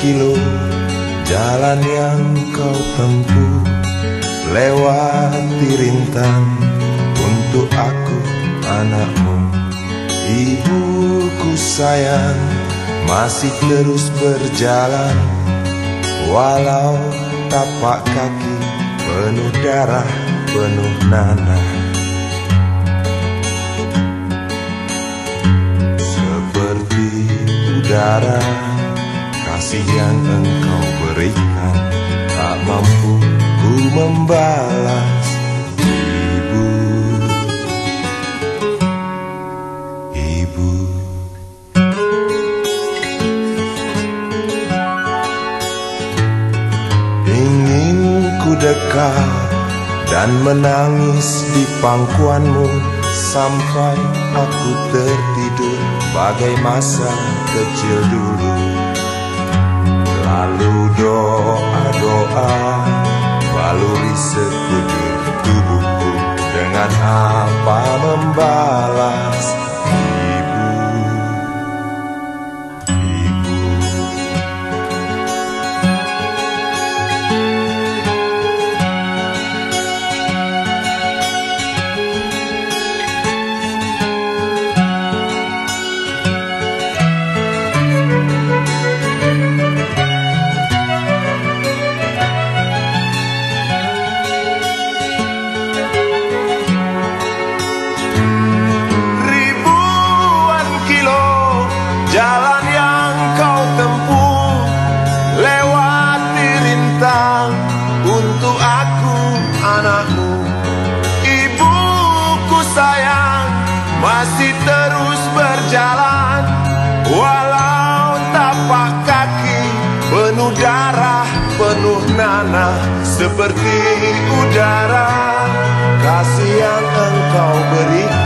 kilo Jalan yang kau tempuh Lewati rintang Untuk aku anakmu. Ibuku sayang Masih terus berjalan. Walau tapak kaki Penuh darah, penuh nanah. Seperti udara Kasih yang engkau berikan. Tak mampu ku membalas Ibu. Ibu. Ingin ku dekat dan menangis di pangkuanmu Sampai aku tertidur. Bagai masa kecil dulu Lalu doa-doa baluri sekujur tubuhku Dengan apa membalas terus berjalan Walau tapak kaki penuh darah penuh nanah Seperti udara. Kasih yang engkau berikan